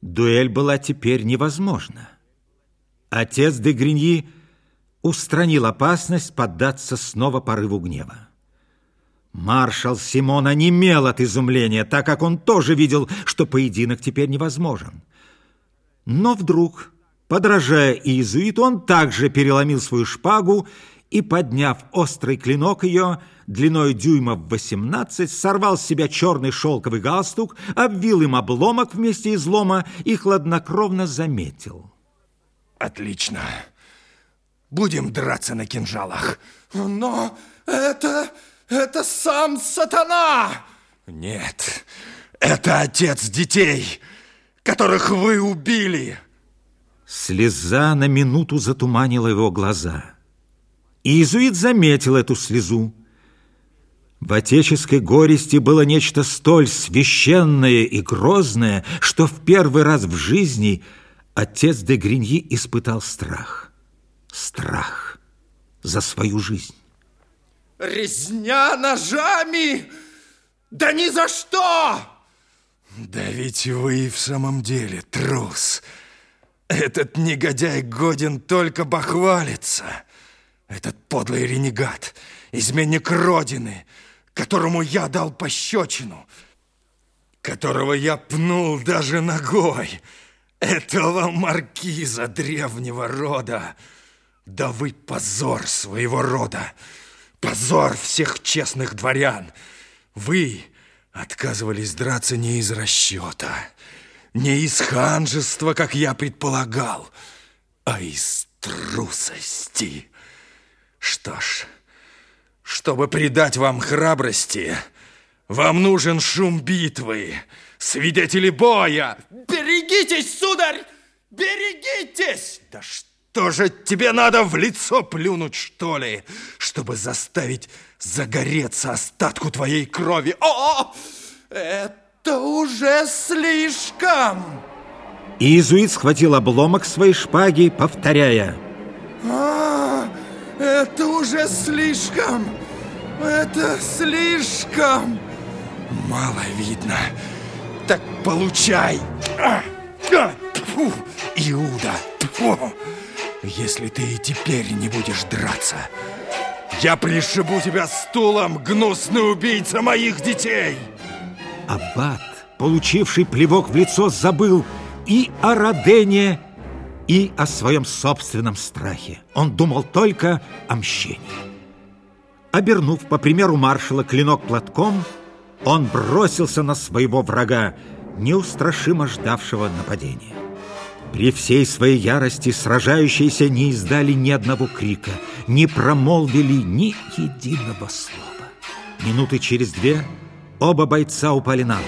Дуэль была теперь невозможна. Отец де Гриньи устранил опасность поддаться снова порыву гнева. Маршал Симон онемел от изумления, так как он тоже видел, что поединок теперь невозможен. Но вдруг, подражая иезуиту, он также переломил свою шпагу и, подняв острый клинок ее, длиной дюймов 18, сорвал с себя черный шелковый галстук, обвил им обломок вместе излома и хладнокровно заметил. Отлично. Будем драться на кинжалах. Но это... это сам сатана! Нет, это отец детей, которых вы убили. Слеза на минуту затуманила его глаза. Иезуит заметил эту слезу. В отеческой горести было нечто столь священное и грозное, что в первый раз в жизни отец де Гриньи испытал страх. Страх за свою жизнь. Резня ножами? Да ни за что! Да ведь вы и в самом деле трус. Этот негодяй годен только бахвалиться. Этот подлый ренегат, изменник Родины, которому я дал пощечину, которого я пнул даже ногой, этого маркиза древнего рода. Да вы позор своего рода, позор всех честных дворян. Вы отказывались драться не из расчета, не из ханжества, как я предполагал, а из трусости. Что ж, чтобы придать вам храбрости, вам нужен шум битвы, свидетели боя. Берегитесь, сударь, берегитесь! Да что же тебе надо в лицо плюнуть, что ли, чтобы заставить загореться остатку твоей крови? О, это уже слишком! Иезуит схватил обломок своей шпаги, повторяя. А, уже слишком! Это слишком! Мало видно. Так получай! Фу, Иуда! Фу. Если ты и теперь не будешь драться, я пришибу тебя стулом, гнусный убийца моих детей! Аббат, получивший плевок в лицо, забыл и о Родене, и о своем собственном страхе. Он думал только о мщении. Обернув, по примеру маршала, клинок платком, он бросился на своего врага, неустрашимо ждавшего нападения. При всей своей ярости сражающиеся не издали ни одного крика, не промолвили ни единого слова. Минуты через две оба бойца упали на пол.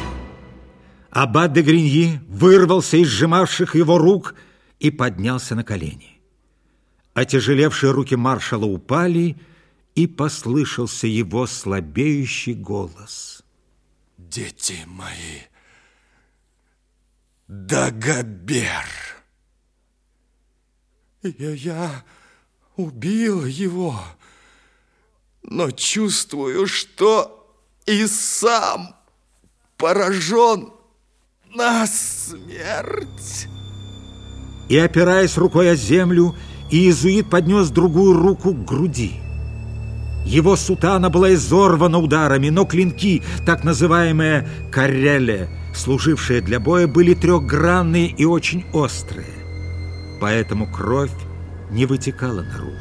Аббат де Гриньи вырвался из сжимавших его рук – и поднялся на колени. Отяжелевшие руки маршала упали, и послышался его слабеющий голос. «Дети мои, Дагобер!» я, «Я убил его, но чувствую, что и сам поражен на смерть» и, опираясь рукой о землю, иезуит поднес другую руку к груди. Его сутана была изорвана ударами, но клинки, так называемые «кареле», служившие для боя, были трехгранные и очень острые. Поэтому кровь не вытекала наружу.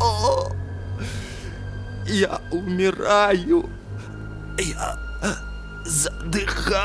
О, я умираю, я задыхаюсь.